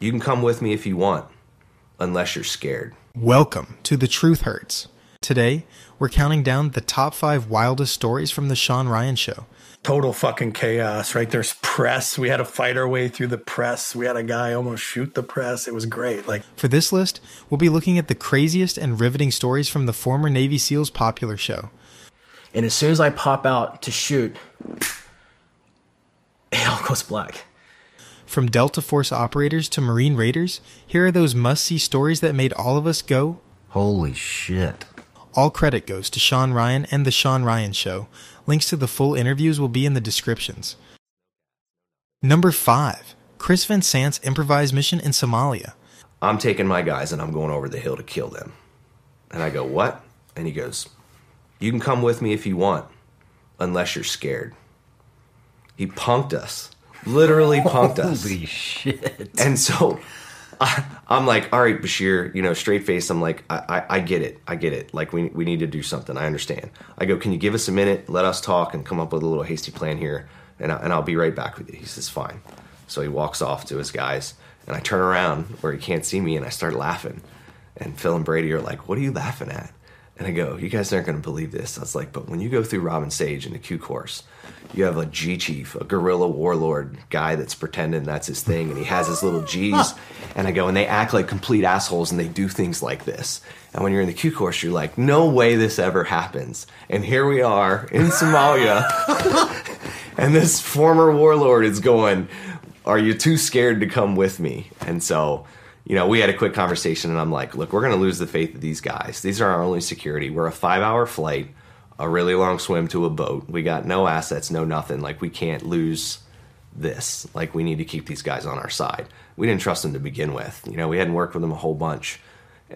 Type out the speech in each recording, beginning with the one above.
You can come with me if you want, unless you're scared. Welcome to The Truth Hurts. Today, we're counting down the top five wildest stories from The Sean Ryan Show. Total fucking chaos, right? There's press. We had to fight our way through the press. We had a guy almost shoot the press. It was great. Like, For this list, we'll be looking at the craziest and riveting stories from the former Navy SEALs popular show. And as soon as I pop out to shoot, it all goes black. From Delta Force operators to Marine Raiders, here are those must see stories that made all of us go. Holy shit. All credit goes to Sean Ryan and The Sean Ryan Show. Links to the full interviews will be in the descriptions. Number 5 Chris Van Sant's improvised mission in Somalia. I'm taking my guys and I'm going over the hill to kill them. And I go, What? And he goes, You can come with me if you want, unless you're scared. He punked us. Literally punked us. Holy shit. And so I, I'm like, all right, Bashir, you know, straight face. I'm like, I, I, I get it. I get it. Like, we, we need to do something. I understand. I go, can you give us a minute? Let us talk and come up with a little hasty plan here. And, I, and I'll be right back with you. He says, fine. So he walks off to his guys. And I turn around where he can't see me and I start laughing. And Phil and Brady are like, what are you laughing at? And I go, you guys aren't going to believe this. I was like, but when you go through Robin Sage in the Q course, you have a G chief, a guerrilla warlord guy that's pretending that's his thing, and he has his little G's. And I go, and they act like complete assholes, and they do things like this. And when you're in the Q course, you're like, no way this ever happens. And here we are in Somalia, and this former warlord is going, are you too scared to come with me? And so you know, we had a quick conversation, and I'm like, look, we're going to lose the faith of these guys. These are our only security. We're a five hour flight, a really long swim to a boat. We got no assets, no nothing. Like, we can't lose this. Like, we need to keep these guys on our side. We didn't trust them to begin with. You know, we hadn't worked with them a whole bunch,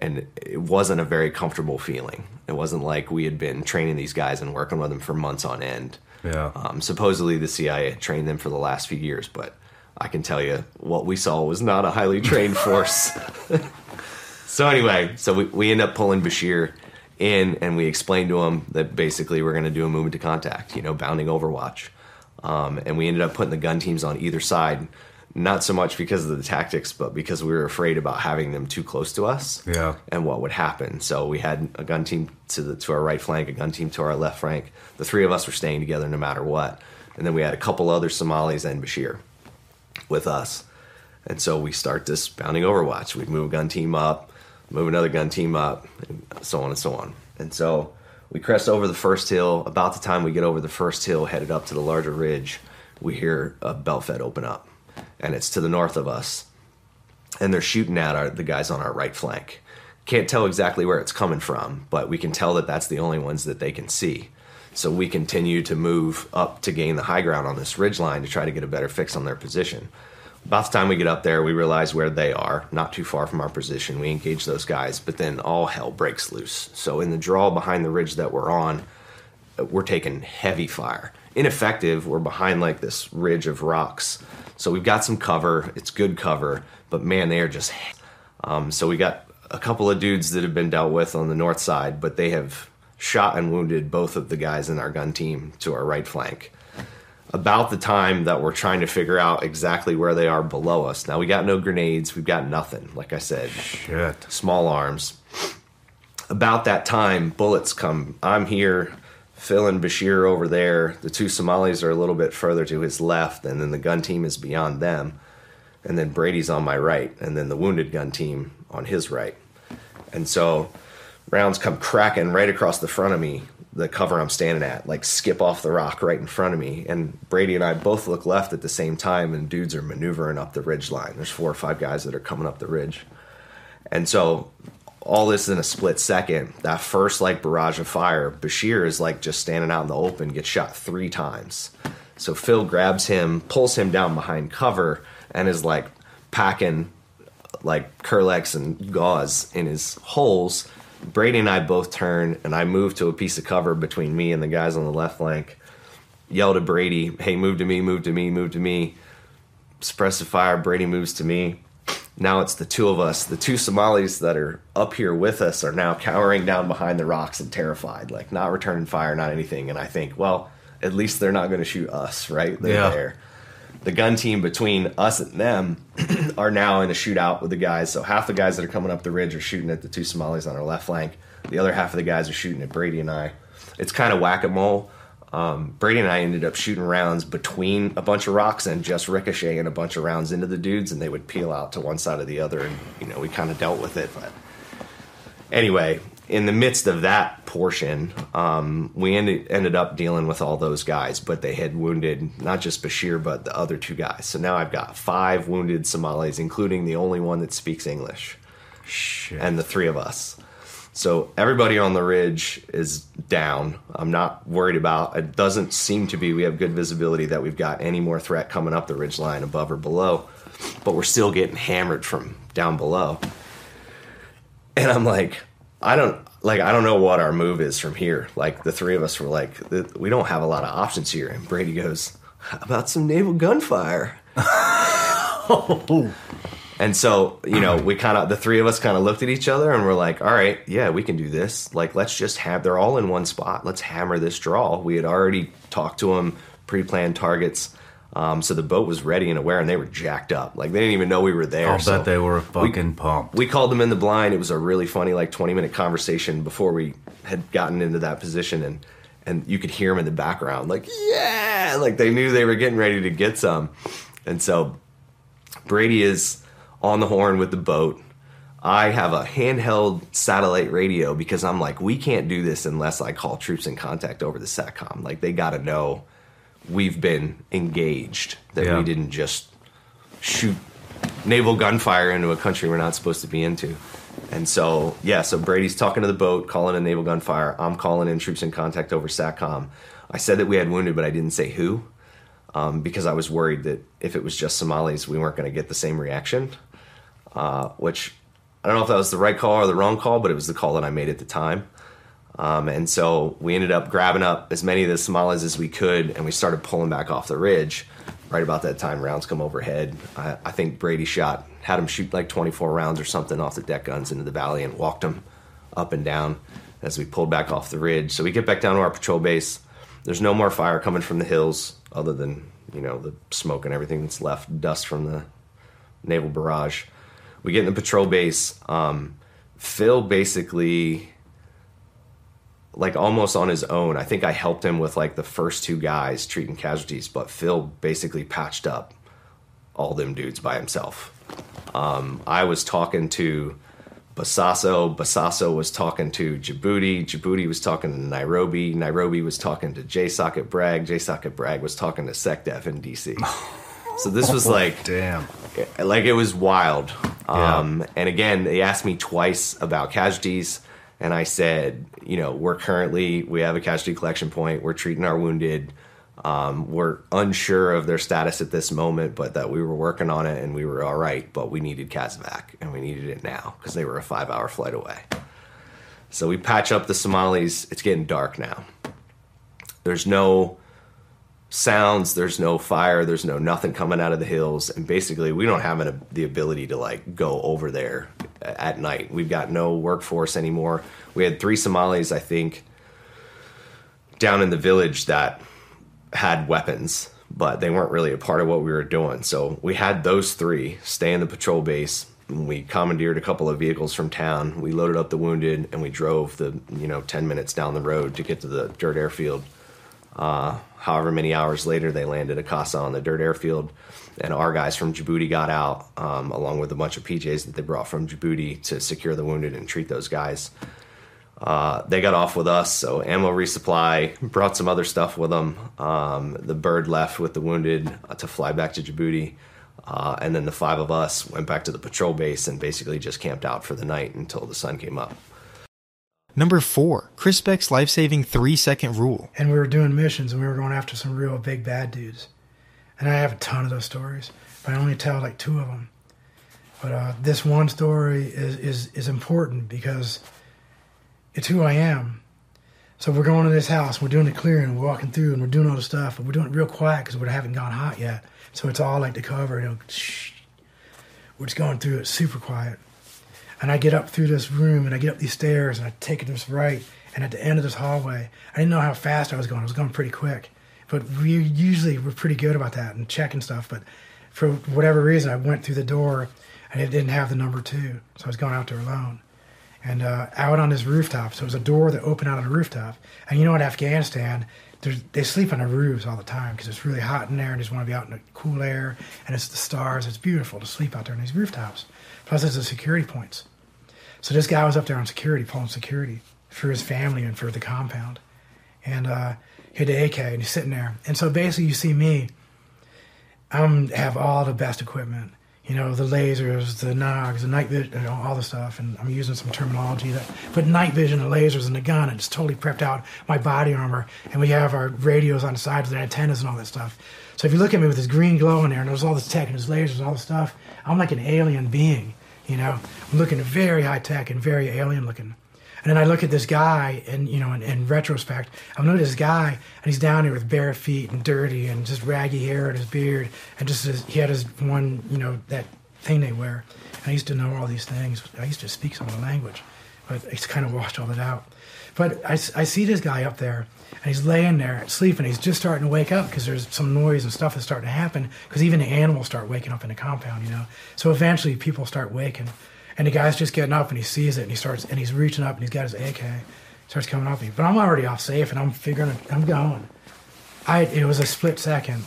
and it wasn't a very comfortable feeling. It wasn't like we had been training these guys and working with them for months on end. Yeah. Um, supposedly, the CIA had trained them for the last few years, but I can tell you what we saw was not a highly trained force. so anyway, so we, we end up pulling Bashir in, and we explained to him that basically we're going to do a movement to contact, you know, bounding Overwatch, um, and we ended up putting the gun teams on either side. Not so much because of the tactics, but because we were afraid about having them too close to us Yeah. and what would happen. So we had a gun team to the to our right flank, a gun team to our left flank. The three of us were staying together no matter what. And then we had a couple other Somalis and Bashir with us. And so we start this bounding Overwatch. We move a gun team up, move another gun team up, and so on and so on. And so we crest over the first hill. About the time we get over the first hill, headed up to the larger ridge, we hear a belt fed open up. And it's to the north of us. And they're shooting at our, the guys on our right flank. Can't tell exactly where it's coming from, but we can tell that that's the only ones that they can see. So we continue to move up to gain the high ground on this ridge line to try to get a better fix on their position. About the time we get up there, we realize where they are, not too far from our position. We engage those guys, but then all hell breaks loose. So in the draw behind the ridge that we're on, we're taking heavy fire. Ineffective, we're behind like this ridge of rocks. So we've got some cover, it's good cover, but man, they are just. Um, so we got a couple of dudes that have been dealt with on the north side, but they have shot and wounded both of the guys in our gun team to our right flank. About the time that we're trying to figure out exactly where they are below us. Now we got no grenades, we've got nothing. Like I said, Shit. small arms. About that time, bullets come. I'm here, Phil and Bashir over there. The two Somalis are a little bit further to his left, and then the gun team is beyond them. And then Brady's on my right, and then the wounded gun team on his right. And so rounds come cracking right across the front of me, the cover I'm standing at, like skip off the rock right in front of me. And Brady and I both look left at the same time, and dudes are maneuvering up the ridge line. There's four or five guys that are coming up the ridge. And so all this in a split second, that first like barrage of fire, Bashir is like just standing out in the open, gets shot three times. So Phil grabs him, pulls him down behind cover, and is like packing like Kerlix and gauze in his holes. Brady and I both turn, and I move to a piece of cover between me and the guys on the left flank. Yell to Brady, "Hey, move to me, move to me, move to me." Suppressive fire. Brady moves to me. Now it's the two of us. The two Somalis that are up here with us are now cowering down behind the rocks and terrified, like not returning fire, not anything. And I think, well, at least they're not going to shoot us, right? They're Yeah. there. The gun team between us and them are now in a shootout with the guys. So half the guys that are coming up the ridge are shooting at the two Somalis on our left flank. The other half of the guys are shooting at Brady and I. It's kind of whack a mole. Um, Brady and I ended up shooting rounds between a bunch of rocks and just ricocheting a bunch of rounds into the dudes, and they would peel out to one side or the other, and you know we kind of dealt with it. But anyway, in the midst of that portion, um, we ended ended up dealing with all those guys, but they had wounded not just Bashir but the other two guys. So now I've got five wounded Somalis, including the only one that speaks English, Shit. and the three of us. So everybody on the ridge is down. I'm not worried about. It doesn't seem to be. We have good visibility that we've got any more threat coming up the ridge line above or below, but we're still getting hammered from down below. And I'm like, I don't like. I don't know what our move is from here. Like the three of us were like, we don't have a lot of options here. And Brady goes, about some naval gunfire?" And so, you know, we kind of, the three of us kind of looked at each other and we're like, all right, yeah, we can do this. Like, let's just have, they're all in one spot. Let's hammer this draw. We had already talked to them, pre planned targets. Um, so the boat was ready and aware and they were jacked up. Like, they didn't even know we were there. So bet they were a fucking pumped. we called them in the blind. It was a really funny, like 20 minute conversation before we had gotten into that position. And, and you could hear them in the background, like, yeah, like they knew they were getting ready to get some. And so Brady is on the horn with the boat. I have a handheld satellite radio because I'm like, we can't do this unless I call troops in contact over the SATCOM. Like, they got to know we've been engaged, that Yeah. we didn't just shoot naval gunfire into a country we're not supposed to be into. And so, yeah, so Brady's talking to the boat, calling in naval gunfire. I'm calling in troops in contact over SATCOM. I said that we had wounded, but I didn't say who um, because I was worried that if it was just Somalis, we weren't going to get the same reaction. Uh, which I don't know if that was the right call or the wrong call, but it was the call that I made at the time. Um, and so we ended up grabbing up as many of the Somalis as we could, and we started pulling back off the ridge. Right about that time, rounds come overhead. I, I think Brady shot, had him shoot like 24 rounds or something off the deck guns into the valley and walked them up and down as we pulled back off the ridge. So we get back down to our patrol base. There's no more fire coming from the hills other than, you know, the smoke and everything that's left, dust from the naval barrage. We get in the patrol base. Um, Phil basically, like almost on his own. I think I helped him with like the first two guys treating casualties, but Phil basically patched up all them dudes by himself. Um, I was talking to Bosaso. Bosaso was talking to Djibouti. Djibouti was talking to Nairobi. Nairobi was talking to JSOC at Bragg. JSOC at Bragg was talking to SecDef in DC. So this was like Damn. like it was wild. Yeah. Um, and again, they asked me twice about casualties, and I said, you know, we're currently we have a casualty collection point. We're treating our wounded. Um, we're unsure of their status at this moment, but that we were working on it and we were all right. But we needed CASEVAC, and we needed it now because they were a five-hour flight away. So we patch up the Somalis. It's getting dark now. There's no sounds there's no fire there's no nothing coming out of the hills and basically we don't have an, the ability to like go over there at night. We've got no workforce anymore. We had three somalis i think down in the village that had weapons but they weren't really a part of what we were doing. So we had those three stay in the patrol base we commandeered a couple of vehicles from town. We loaded up the wounded and we drove the you know 10 minutes down the road to get to the dirt airfield uh, however many hours later, they landed a Casa on the dirt airfield, and our guys from Djibouti got out um, along with a bunch of PJs that they brought from Djibouti to secure the wounded and treat those guys. Uh, they got off with us, so ammo resupply brought some other stuff with them. Um, the bird left with the wounded uh, to fly back to Djibouti, uh, and then the five of us went back to the patrol base and basically just camped out for the night until the sun came up. Number 4. Chris Beck's life saving 3 second rule. and we were doing missions and we were going after some real big bad dudes. And I have a ton of those stories, but I only tell like two of them. But uh, this one story is, is, is important because it's who I am. So we're going to this house, we're doing the clearing, we're walking through, and we're doing all the stuff, but we're doing it real quiet because we haven't gone hot yet. So it's all like the cover, you know, shh. We're just going through it super quiet. And I get up through this room and I get up these stairs and I take it this right. And at the end of this hallway, I didn't know how fast I was going. I was going pretty quick. but we usually we're pretty good about that and checking stuff. But for whatever reason, I went through the door and it didn't have the number two, so I was going out there alone. And uh, out on this rooftop, so it was a door that opened out on the rooftop. And you know, in Afghanistan, they sleep on the roofs all the time because it's really hot in there and they just want to be out in the cool air and it's the stars. It's beautiful to sleep out there on these rooftops. Plus, it's the security points. So this guy was up there on security, pulling security for his family and for the compound. And uh, he had the AK and he's sitting there. And so basically, you see me. I'm have all the best equipment. You know, the lasers, the nogs, the night vision, you know, all the stuff. And I'm using some terminology that put night vision, the lasers, and the gun, and just totally prepped out my body armor. And we have our radios on the sides and antennas and all that stuff. So if you look at me with this green glow in there, and there's all this tech and there's lasers, and all this stuff, I'm like an alien being. You know, I'm looking very high tech and very alien looking. And then I look at this guy, and you know, in, in retrospect, I'm looking at this guy, and he's down here with bare feet and dirty and just raggy hair and his beard, and just his, he had his one, you know, that thing they wear. And I used to know all these things. I used to speak some of the language, but it's kind of washed all that out. But I, I see this guy up there, and he's laying there sleeping. He's just starting to wake up because there's some noise and stuff that's starting to happen. Because even the animals start waking up in the compound, you know. So eventually, people start waking, and the guy's just getting up and he sees it and he starts and he's reaching up and he's got his AK, starts coming up. But I'm already off safe and I'm figuring I'm going. I it was a split second.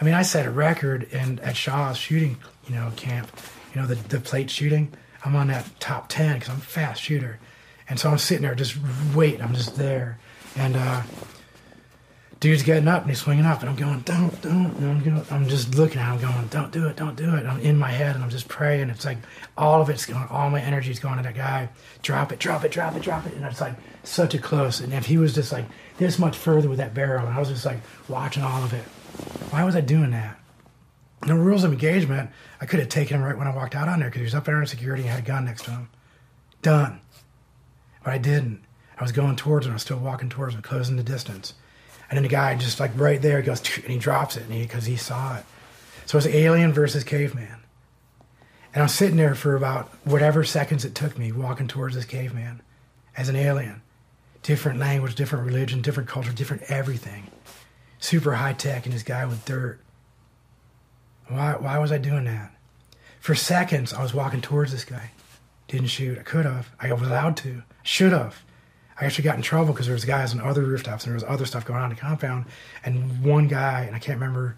I mean, I set a record in at Shaw's shooting, you know, camp. You know, the the plate shooting. I'm on that top ten because I'm a fast shooter, and so I'm sitting there just waiting. I'm just there, and uh, dude's getting up and he's swinging up, and I'm going, don't, don't. And I'm, going, I'm just looking at him, going, don't do it, don't do it. I'm in my head and I'm just praying. It's like all of it's going, all my energy's going to that guy. Drop it, drop it, drop it, drop it. And it's like such a close. And if he was just like this much further with that barrel, and I was just like watching all of it, why was I doing that? No rules of engagement. I could have taken him right when I walked out on there because he was up there in security and had a gun next to him. Done. But I didn't. I was going towards him. I was still walking towards him, closing the distance. And then the guy just like right there goes and he drops it because he, he saw it. So it's alien versus caveman. And I'm sitting there for about whatever seconds it took me walking towards this caveman as an alien. Different language, different religion, different culture, different everything. Super high tech and this guy with dirt. Why, why was I doing that? For seconds, I was walking towards this guy. Didn't shoot. I could have. I was allowed to. Should have. I actually got in trouble because there was guys on other rooftops and there was other stuff going on in the compound. And one guy, and I can't remember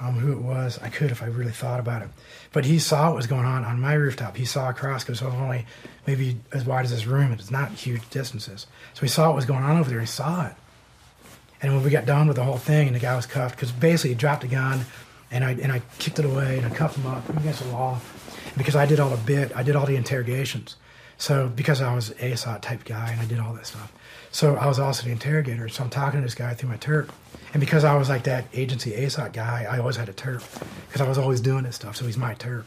um, who it was. I could if I really thought about it. But he saw what was going on on my rooftop. He saw across because it was only maybe as wide as this room. It's not huge distances. So he saw what was going on over there. He saw it. And when we got done with the whole thing, and the guy was cuffed because basically he dropped a gun, and I and I kicked it away and I cuffed him up against the wall. Because I did all the bit, I did all the interrogations. So because I was ASOT type guy and I did all that stuff, so I was also the interrogator. So I'm talking to this guy through my terp, and because I was like that agency ASOT guy, I always had a terp because I was always doing this stuff. So he's my terp,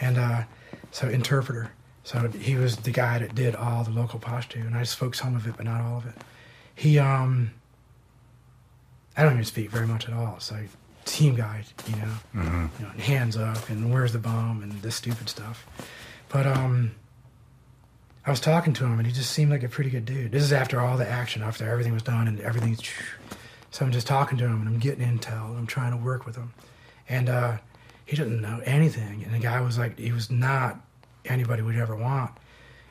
and uh, so interpreter. So he was the guy that did all the local posture, and I spoke some of it, but not all of it. He um, I don't even speak very much at all. So team guy, you know, you know, hands up and where's the bomb and this stupid stuff. But um, I was talking to him and he just seemed like a pretty good dude. This is after all the action, after everything was done and everything's. So I'm just talking to him and I'm getting intel and I'm trying to work with him, and uh, he doesn't know anything. And the guy was like, he was not anybody we'd ever want.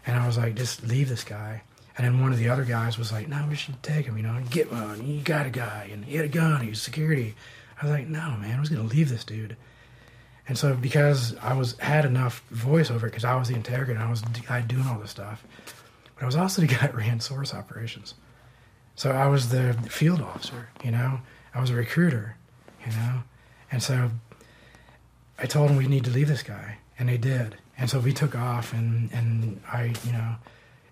And I was like, just leave this guy. And then one of the other guys was like, no, we should take him, you know, and get one. You got a guy, and he had a gun, he was security. I was like, no, man, I was going to leave this dude. And so because I was had enough voiceover, because I was the interrogator, I was the guy doing all this stuff, but I was also the guy that ran source operations. So I was the field officer, you know, I was a recruiter, you know, and so I told them we need to leave this guy, and they did. And so we took off, and and I, you know,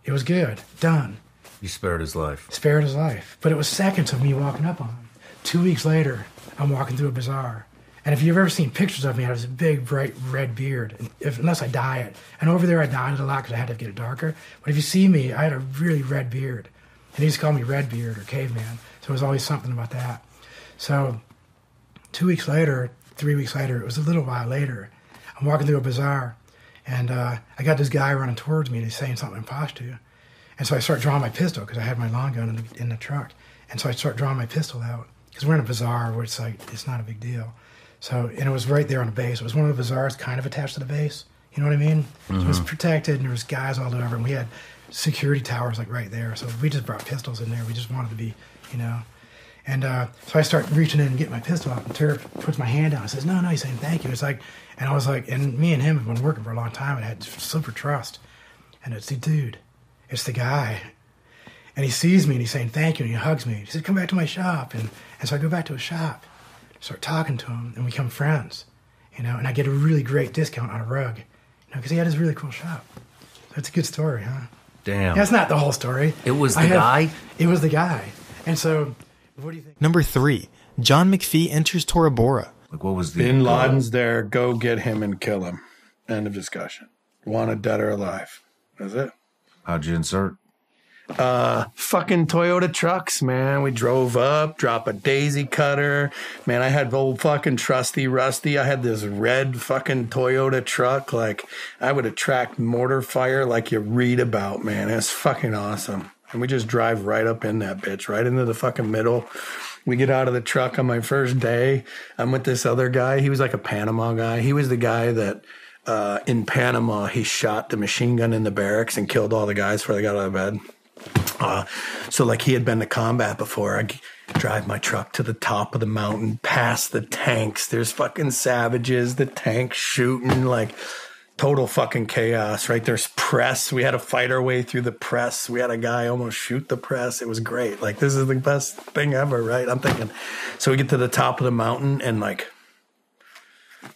it was good, done. You spared his life. Spared his life, but it was seconds of me walking up on him. Two weeks later, I'm walking through a bazaar, and if you've ever seen pictures of me, I have this big, bright red beard. If, unless I dye it, and over there I dyed it a lot because I had to get it darker. But if you see me, I had a really red beard, and they used to call me Red Beard or Caveman. So it was always something about that. So two weeks later, three weeks later, it was a little while later. I'm walking through a bazaar, and uh, I got this guy running towards me, and he's saying something in Pashto. And so I start drawing my pistol because I had my long gun in the, in the truck. And so I start drawing my pistol out, because we're in a bazaar where it's like it's not a big deal. So and it was right there on the base. It was one of the bazaars kind of attached to the base. You know what I mean? So it was protected, and there was guys all over, and we had security towers like right there. So we just brought pistols in there. We just wanted to be, you know. And uh, so I start reaching in and getting my pistol out, and Turk puts my hand down and says, "No, no." He's saying, "Thank you." It's like, and I was like, and me and him have been working for a long time and had super trust. And it's the dude, it's the guy, and he sees me and he's saying thank you and he hugs me. He said, "Come back to my shop," and and so I go back to his shop, start talking to him, and we become friends, you know. And I get a really great discount on a rug, you know, because he had his really cool shop. So it's a good story, huh? Damn. That's not the whole story. It was I the guy? It was the guy. And so, what do you think? Number 3. John McPhee enters Tora Bora. Like, what was the. Bin Laden's there. Go get him and kill him. End of discussion. Wanted dead or alive. That's it. How'd you insert? Fucking Toyota trucks, man. We drove up, drop a daisy cutter. Man, I had old fucking trusty rusty. I had this red fucking Toyota truck. Like I would attract mortar fire like you read about, man. It's fucking awesome. And we just drive right up in that bitch, right into the fucking middle. We get out of the truck on my first day. I'm with this other guy. He was like a Panama guy. He was the guy that uh, in Panama he shot the machine gun in the barracks and killed all the guys before they got out of bed. Uh, so like he had been to combat before. I drive my truck to the top of the mountain, past the tanks. There's fucking savages, the tanks shooting like total fucking chaos, right? There's press. We had to fight our way through the press. We had a guy almost shoot the press. It was great. Like this is the best thing ever, right? I'm thinking. So we get to the top of the mountain and like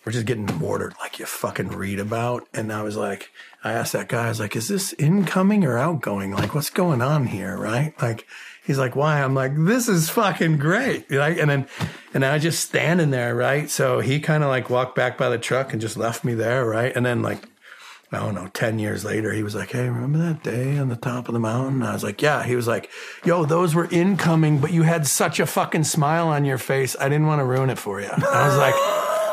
we're just getting mortared like you fucking read about. And I was like, I asked that guy, I was like, is this incoming or outgoing? Like, what's going on here? Right? Like, he's like, why? I'm like, this is fucking great. Right? And then, and I was just standing there. Right? So he kind of like walked back by the truck and just left me there. Right? And then like, I don't know, 10 years later, he was like, Hey, remember that day on the top of the mountain? I was like, Yeah. He was like, Yo, those were incoming, but you had such a fucking smile on your face. I didn't want to ruin it for you. I was like,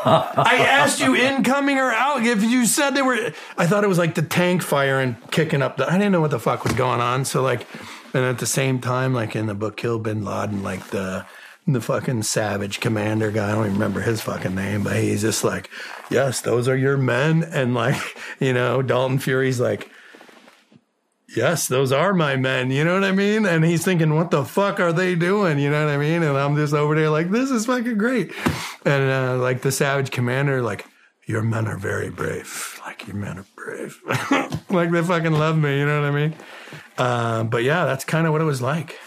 I asked you incoming or out. If you said they were, I thought it was like the tank fire and kicking up the, I didn't know what the fuck was going on. So, like, and at the same time, like in the book Kill Bin Laden, like the, the fucking savage commander guy, I don't even remember his fucking name, but he's just like, yes, those are your men. And like, you know, Dalton Fury's like, yes, those are my men. You know what I mean? And he's thinking, what the fuck are they doing? You know what I mean? And I'm just over there like, this is fucking great. And uh, like the savage commander, like, your men are very brave. Like, your men are brave. like, they fucking love me. You know what I mean? Uh, but yeah, that's kind of what it was like.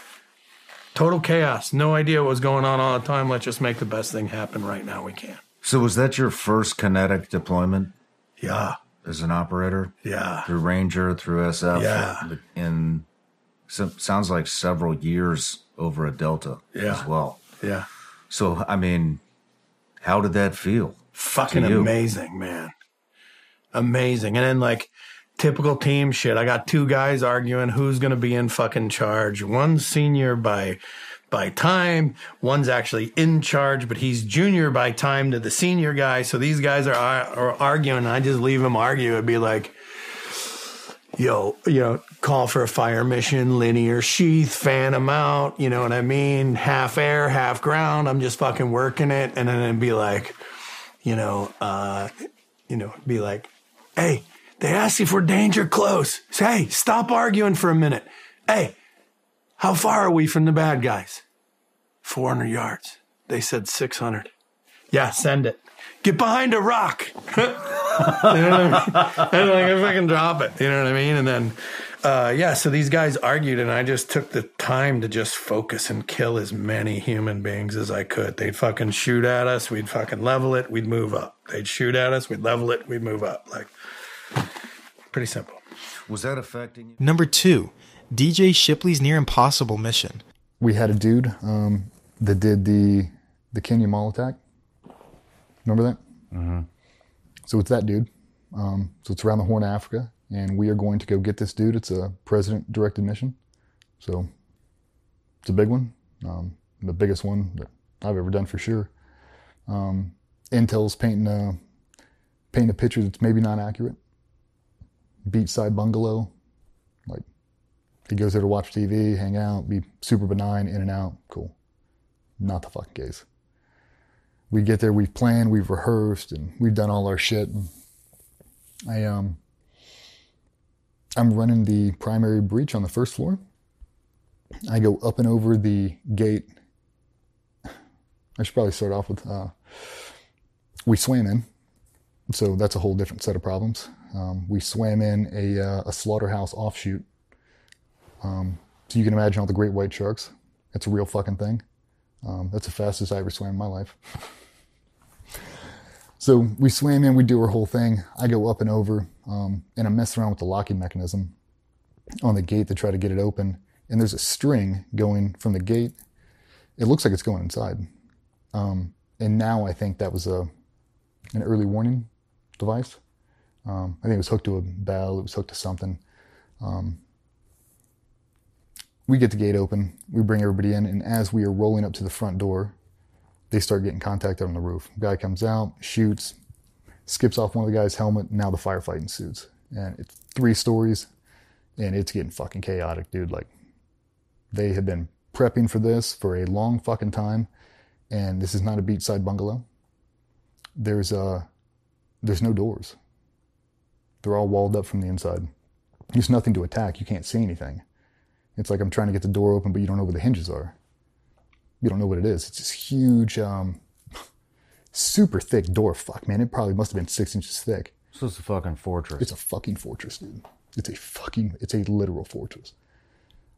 Total chaos. No idea what was going on all the time. Let's just make the best thing happen right now we can. So, was that your first kinetic deployment Yeah. As an operator? Yeah. Through Ranger, through SF? Yeah. In, so, sounds like several years over a Delta Yeah. as well. Yeah. So, I mean, how did that feel? fucking amazing, man. Amazing. And then like typical team shit. I got two guys arguing who's going to be in fucking charge. One senior by by time, one's actually in charge, but he's junior by time to the senior guy. So these guys are, are arguing. I just leave them argue. It'd be like, yo, you know, call for a fire mission, linear sheaf, fan them out. You know what I mean? Half air, half ground. I'm just fucking working it. And then it'd be like, you know, uh, you know, be like, hey, they asked you for danger close. Say, hey, stop arguing for a minute. Hey, how far are we from the bad guys? 400 yards. They said 600. Yeah, send it. Get behind a rock. you know what I mean? And like I fucking drop it. You know what I mean? And then, uh, yeah. So these guys argued, and I just took the time to just focus and kill as many human beings as I could. They'd fucking shoot at us, we'd fucking level it, we'd move up. They'd shoot at us, we'd level it, we'd move up. Like, pretty simple. Was that affecting you? Number 2. DJ Shipley's Near Impossible mission. we had a dude um, that did the the Kenya Mall attack. Remember that? Mm-hmm. So it's that dude. Um, so it's around the Horn of Africa, and we are going to go get this dude. It's a president directed mission, so it's a big one, um, the biggest one that I've ever done for sure. Um, Intel's painting a painting a picture that's maybe not accurate. Beachside bungalow, like he goes there to watch TV, hang out, be super benign, in and out, cool. Not the fucking case. We get there, we've planned, we've rehearsed, and we've done all our shit. And I um I'm running the primary breach on the first floor. I go up and over the gate. I should probably start off with uh, we swam in, so that's a whole different set of problems. Um, we swam in a, uh, a slaughterhouse offshoot. Um, so you can imagine all the great white sharks. It's a real fucking thing. Um, that's the fastest I ever swam in my life. so we swam in, we do our whole thing. I go up and over, um, and I'm messing around with the locking mechanism on the gate to try to get it open. And there's a string going from the gate. It looks like it's going inside. Um, and now I think that was a an early warning device. Um, I think it was hooked to a bell. It was hooked to something. Um, we get the gate open. We bring everybody in, and as we are rolling up to the front door, they start getting contact on the roof. Guy comes out, shoots, skips off one of the guy's helmet. Now the firefight ensues, and it's three stories, and it's getting fucking chaotic, dude. Like they have been prepping for this for a long fucking time, and this is not a beachside bungalow. There's uh, there's no doors. They're all walled up from the inside. There's nothing to attack. You can't see anything. It's like I'm trying to get the door open, but you don't know where the hinges are. You don't know what it is. It's this huge, um, super thick door. Fuck, man, it probably must have been six inches thick. So it's a fucking fortress. It's a fucking fortress, dude. It's a fucking, it's a literal fortress.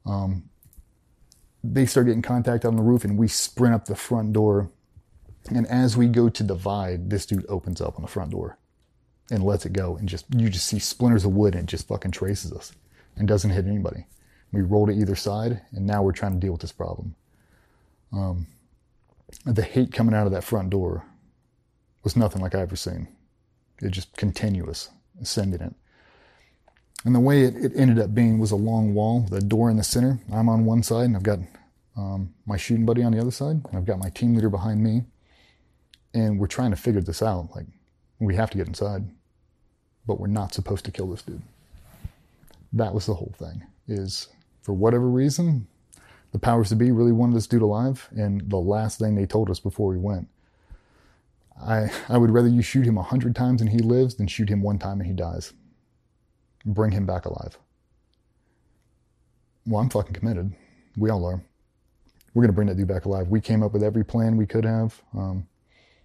Um, they start getting contact on the roof, and we sprint up the front door. And as we go to divide, this dude opens up on the front door and lets it go, and just you just see splinters of wood, and it just fucking traces us and doesn't hit anybody. We roll to either side, and now we're trying to deal with this problem. Um, the hate coming out of that front door was nothing like I've ever seen. It just continuous, sending it. And the way it, it ended up being was a long wall, the door in the center. I'm on one side, and I've got um, my shooting buddy on the other side, and I've got my team leader behind me. And we're trying to figure this out. Like, we have to get inside, but we're not supposed to kill this dude. That was the whole thing. Is for whatever reason, the powers to be really wanted this dude alive, and the last thing they told us before we went, I I would rather you shoot him a hundred times and he lives than shoot him one time and he dies. Bring him back alive. Well, I'm fucking committed. We all are. We're gonna bring that dude back alive. We came up with every plan we could have. Um,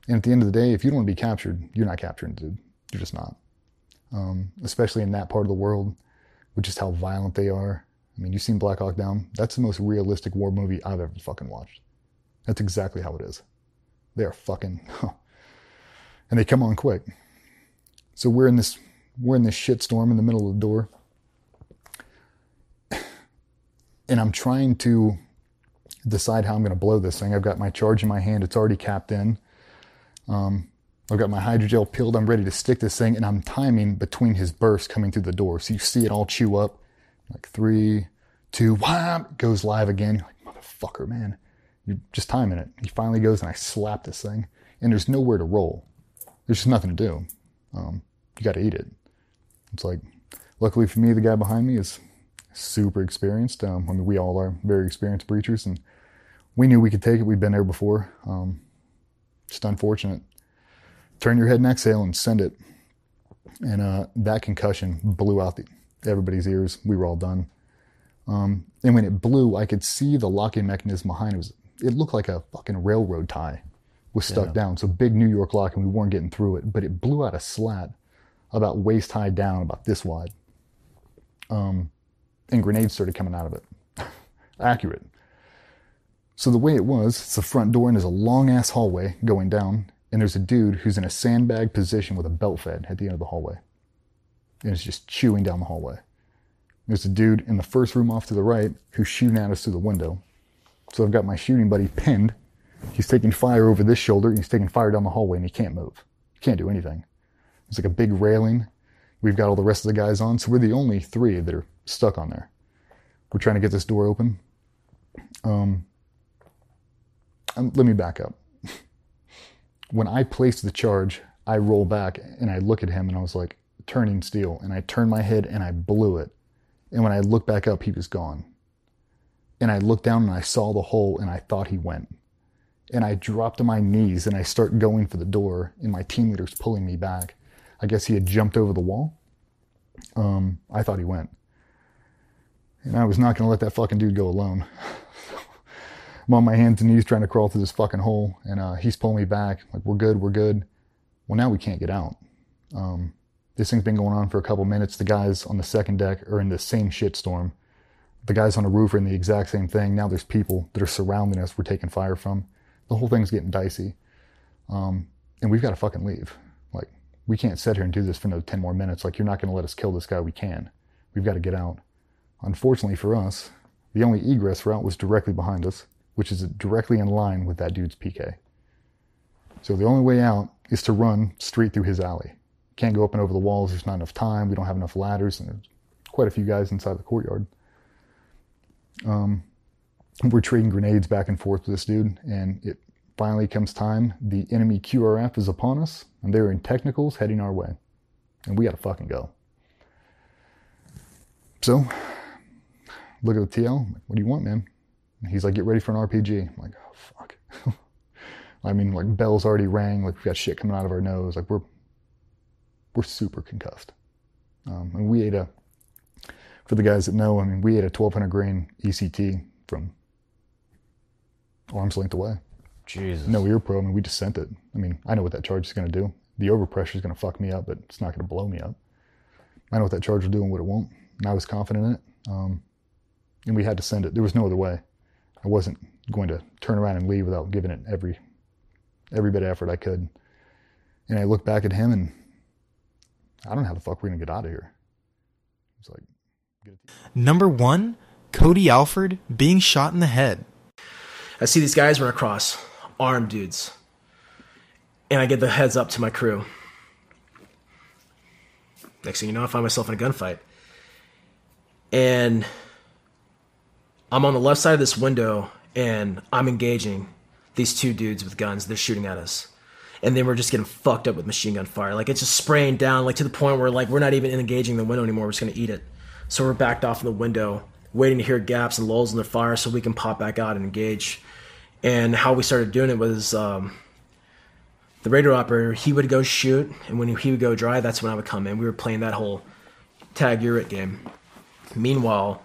and at the end of the day, if you don't want to be captured, you're not capturing dude. You're just not. Um, especially in that part of the world, with just how violent they are. I mean, you've seen Black Hawk Down. That's the most realistic war movie I've ever fucking watched. That's exactly how it is. They are fucking, and they come on quick. So we're in this, we're in this shitstorm in the middle of the door, and I'm trying to decide how I'm going to blow this thing. I've got my charge in my hand. It's already capped in. Um, I've got my hydrogel peeled. I'm ready to stick this thing, and I'm timing between his bursts coming through the door. So you see it all chew up. Like three, two, wham, goes live again. You're like, motherfucker, man. You're just timing it. He finally goes, and I slap this thing. And there's nowhere to roll. There's just nothing to do. Um, you got to eat it. It's like, luckily for me, the guy behind me is super experienced. Um, I mean, we all are very experienced breachers, and we knew we could take it. We'd been there before. Um, just unfortunate. Turn your head and exhale and send it. And uh, that concussion blew out the, everybody's ears. We were all done. Um, and when it blew, I could see the locking mechanism behind it. Was, it looked like a fucking railroad tie was stuck yeah. down. So big New York lock, and we weren't getting through it. But it blew out a slat about waist high down, about this wide. Um, and grenades started coming out of it. Accurate. So the way it was, it's the front door and there's a long ass hallway going down, and there's a dude who's in a sandbag position with a belt fed at the end of the hallway. And it's just chewing down the hallway. There's a dude in the first room off to the right who's shooting at us through the window. So I've got my shooting buddy pinned. He's taking fire over this shoulder, and he's taking fire down the hallway, and he can't move. He can't do anything. It's like a big railing. We've got all the rest of the guys on, so we're the only three that are stuck on there. We're trying to get this door open. Um, um, let me back up. when I placed the charge, I roll back and I look at him and I was like, turning steel. And I turned my head and I blew it. And when I looked back up, he was gone. And I looked down and I saw the hole and I thought he went. and I dropped to my knees and I start going for the door, and my team leader's pulling me back. I guess he had jumped over the wall. Um, I thought he went. And I was not going to let that fucking dude go alone. I'm on my hands and knees trying to crawl through this fucking hole, and uh, he's pulling me back. Like, we're good, we're good. Well, now we can't get out. Um, this thing's been going on for a couple minutes. The guys on the second deck are in the same shitstorm. The guys on the roof are in the exact same thing. Now there's people that are surrounding us we're taking fire from. The whole thing's getting dicey. Um, and we've got to fucking leave. Like, we can't sit here and do this for another 10 more minutes. Like, you're not going to let us kill this guy. We can. We've got to get out. Unfortunately for us, the only egress route was directly behind us, which is directly in line with that dude's PK. So the only way out is to run straight through his alley. Can't go up and over the walls. There's not enough time. We don't have enough ladders, and there's quite a few guys inside the courtyard. Um, we're trading grenades back and forth with this dude, and it finally comes time. The enemy QRF is upon us, and they're in technicals heading our way, and we gotta fucking go. So, look at the TL. What do you want, man? And he's like, get ready for an RPG. I'm like, oh fuck. I mean, like bells already rang. Like we've got shit coming out of our nose. Like we're we're super concussed. Um, and we ate a for the guys that know. I mean, we ate a 1200 grain ECT from arm's length away. Jesus. No ear probe. I mean, we just sent it. I mean, I know what that charge is going to do. The overpressure is going to fuck me up, but it's not going to blow me up. I know what that charge will do and what it won't. And I was confident in it. Um, and we had to send it. There was no other way. I wasn't going to turn around and leave without giving it every every bit of effort I could. And I looked back at him and I don't know how the fuck we're gonna get out of here. It's like Number one, Cody Alford being shot in the head. I see these guys run across, armed dudes. And I get the heads up to my crew. Next thing you know, I find myself in a gunfight. And I'm on the left side of this window and I'm engaging these two dudes with guns. They're shooting at us. And then we're just getting fucked up with machine gun fire. Like it's just spraying down, like to the point where like we're not even engaging the window anymore. We're just gonna eat it. So we're backed off in the window, waiting to hear gaps and lulls in the fire so we can pop back out and engage. And how we started doing it was um, the radar operator, he would go shoot, and when he would go dry, that's when I would come in. We were playing that whole tag you're it game. Meanwhile,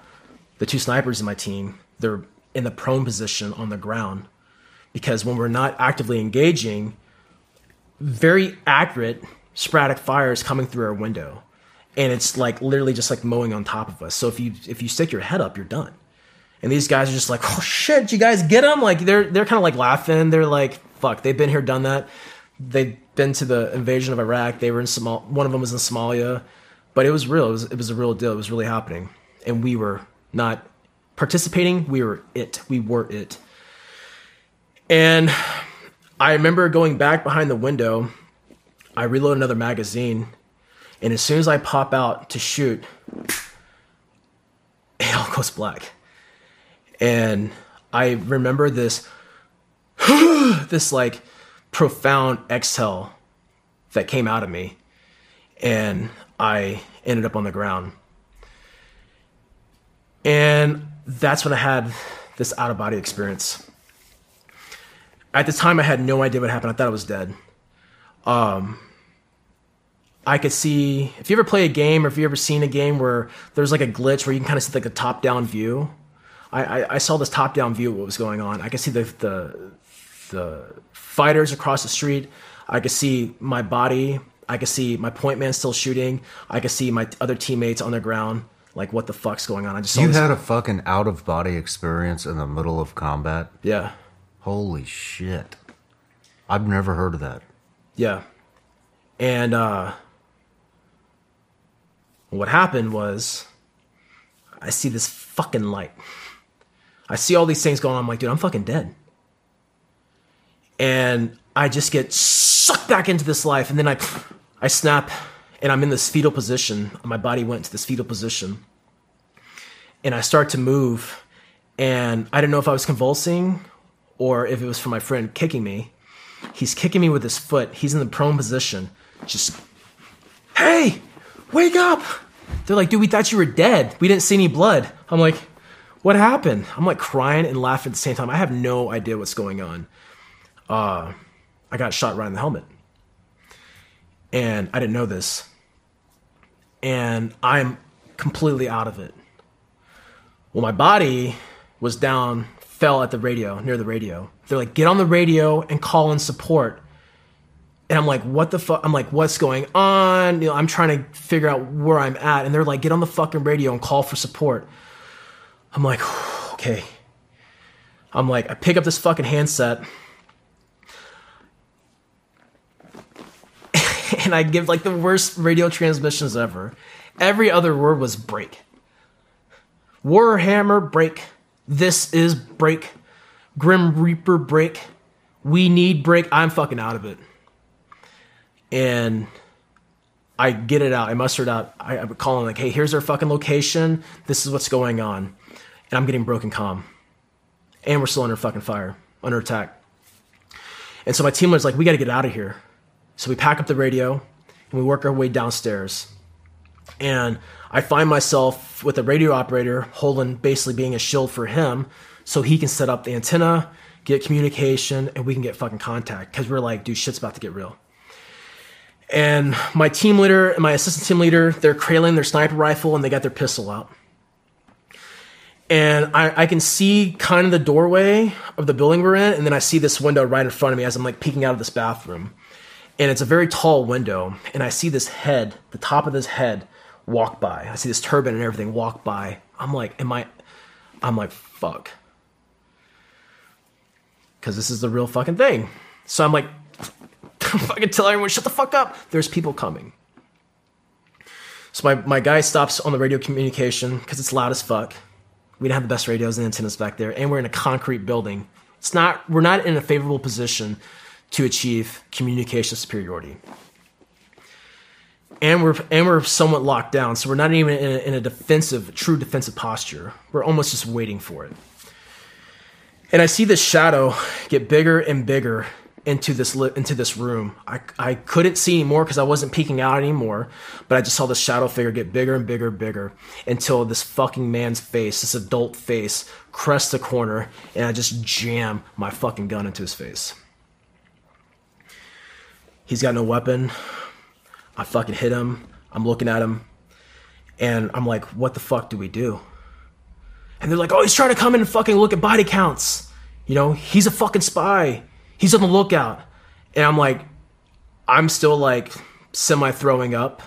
the two snipers in my team, they're in the prone position on the ground because when we're not actively engaging, very accurate sporadic fires coming through our window, and it's like literally just like mowing on top of us. So if you if you stick your head up, you're done. And these guys are just like, oh shit, you guys get them? Like they're they're kind of like laughing. They're like, fuck, they've been here, done that. They've been to the invasion of Iraq. They were in Somal. One of them was in Somalia, but it was real. It was it was a real deal. It was really happening, and we were not participating. We were it. We were it. And I remember going back behind the window. I reload another magazine, and as soon as I pop out to shoot, it all goes black. And I remember this, this like profound exhale that came out of me, and I ended up on the ground. And that's when I had this out of body experience. At the time, I had no idea what happened. I thought I was dead. Um, I could see if you ever play a game or if you ever seen a game where there's like a glitch where you can kind of see like a top down view. I, I, I saw this top down view of what was going on. I could see the, the the fighters across the street. I could see my body. I could see my point man still shooting. I could see my other teammates on the ground. Like what the fuck's going on? I just saw You had a fucking out of body experience in the middle of combat. yeah Holy shit. I've never heard of that. Yeah. And uh what happened was I see this fucking light. I see all these things going on. I'm like, dude, I'm fucking dead. And I just get sucked back into this life and then I I snap and I'm in this fetal position. My body went to this fetal position. And I start to move and I didn't know if I was convulsing or if it was for my friend kicking me. He's kicking me with his foot. He's in the prone position. Just, hey, wake up. They're like, dude, we thought you were dead. We didn't see any blood. I'm like, what happened? I'm like crying and laughing at the same time. I have no idea what's going on. uh, I got shot right in the helmet. And I didn't know this. And I'm completely out of it. Well, my body was down, fell at the radio, near the radio. They're like, get on the radio and call in support. And I'm like, what the fuck? I'm like, what's going on? You know, I'm trying to figure out where I'm at. And they're like, get on the fucking radio and call for support. I'm like, okay. I'm like, I pick up this fucking handset. and I give like the worst radio transmissions ever. Every other word was break. Warhammer break. This is break. Grim Reaper break. We need break. I'm fucking out of it. And I get it out. I muster it out. I, I call him like, hey, here's our fucking location. This is what's going on. And I'm getting broken comm. And we're still under fucking fire, under attack. And so my team was like, we got to get out of here. So we pack up the radio and we work our way downstairs. And I find myself with a radio operator holding basically being a shield for him so he can set up the antenna, get communication, and we can get fucking contact. Cause we're like, dude, shit's about to get real. And my team leader and my assistant team leader, they're crailing their sniper rifle and they got their pistol out. And I, I can see kind of the doorway of the building we're in, and then I see this window right in front of me as I'm like peeking out of this bathroom. And it's a very tall window, and I see this head, the top of this head, walk by. I see this turban and everything walk by. I'm like, am I? I'm like, fuck. Because this is the real fucking thing. So I'm like, fucking tell everyone, shut the fuck up. There's people coming. So my, my guy stops on the radio communication because it's loud as fuck. We do not have the best radios and antennas back there, and we're in a concrete building. It's not we're not in a favorable position to achieve communication superiority. And we're and we're somewhat locked down, so we're not even in a, in a defensive, true defensive posture. We're almost just waiting for it. And I see this shadow get bigger and bigger into this li- into this room. I, I couldn't see anymore because I wasn't peeking out anymore, but I just saw this shadow figure get bigger and bigger and bigger until this fucking man's face, this adult face, crests the corner, and I just jam my fucking gun into his face. He's got no weapon. I fucking hit him. I'm looking at him, and I'm like, what the fuck do we do? And they're like, oh, he's trying to come in and fucking look at body counts. You know, he's a fucking spy. He's on the lookout. And I'm like, I'm still like semi throwing up.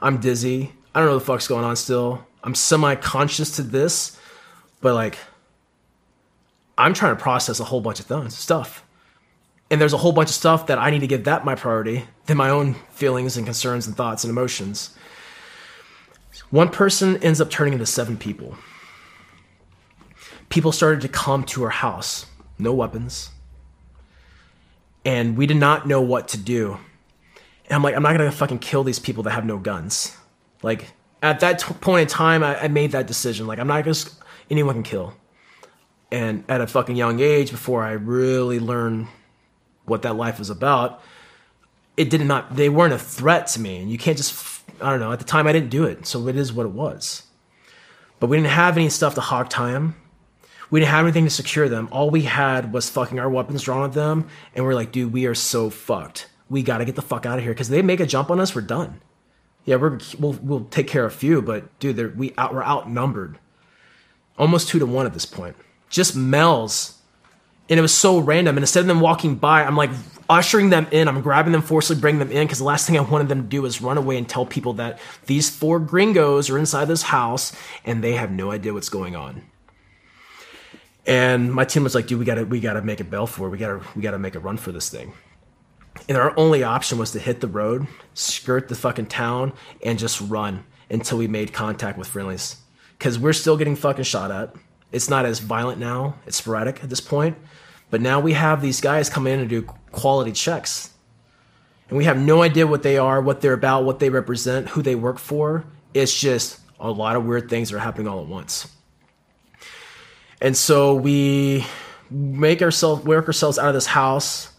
I'm dizzy. I don't know what the fuck's going on still. I'm semi conscious to this, but like, I'm trying to process a whole bunch of th- stuff. And there's a whole bunch of stuff that I need to give that my priority than my own feelings and concerns and thoughts and emotions. One person ends up turning into seven people. People started to come to our house, no weapons, and we did not know what to do. And I'm like, I'm not gonna fucking kill these people that have no guns. Like at that t- point in time, I, I made that decision. Like I'm not gonna anyone can kill. And at a fucking young age, before I really learned what that life was about, it did not. They weren't a threat to me, and you can't just. I don't know. At the time, I didn't do it, so it is what it was. But we didn't have any stuff to hog tie them. We didn't have anything to secure them. All we had was fucking our weapons drawn at them, and we're like, dude, we are so fucked. We got to get the fuck out of here because they make a jump on us, we're done. Yeah, we're we'll we'll take care of a few, but dude, we out we're outnumbered, almost two to one at this point. Just mel's and it was so random. And instead of them walking by, I'm like ushering them in. I'm grabbing them, forcibly bringing them in because the last thing I wanted them to do is run away and tell people that these four gringos are inside this house and they have no idea what's going on. And my team was like, dude, we gotta we gotta make a bell for it. We gotta we gotta make a run for this thing. And our only option was to hit the road, skirt the fucking town, and just run until we made contact with friendlies. Cause we're still getting fucking shot at. It's not as violent now. It's sporadic at this point. But now we have these guys come in and do quality checks. And we have no idea what they are, what they're about, what they represent, who they work for. It's just a lot of weird things are happening all at once. And so we make ourselves work ourselves out of this house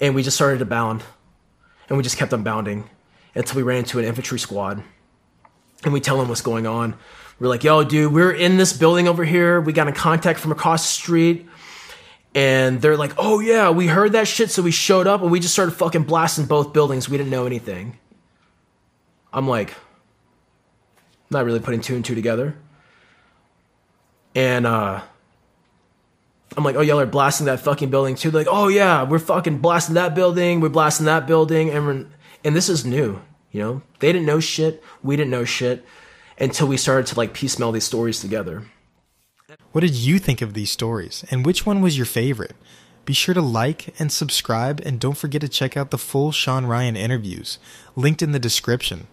and we just started to bound. And we just kept on bounding until we ran into an infantry squad. And we tell them what's going on. We're like, yo, dude, we're in this building over here. We got in contact from across the street. And they're like, "Oh yeah, we heard that shit, so we showed up and we just started fucking blasting both buildings. We didn't know anything." I'm like, not really putting two and two together. And uh I'm like, oh, y'all are blasting that fucking building too. They're like, oh yeah, we're fucking blasting that building. We're blasting that building, and we're, and this is new. You know, they didn't know shit. We didn't know shit until we started to like piecemeal these stories together. What did you think of these stories, and which one was your favorite? Be sure to like and subscribe, and don't forget to check out the full Shawn Ryan interviews, linked in the description.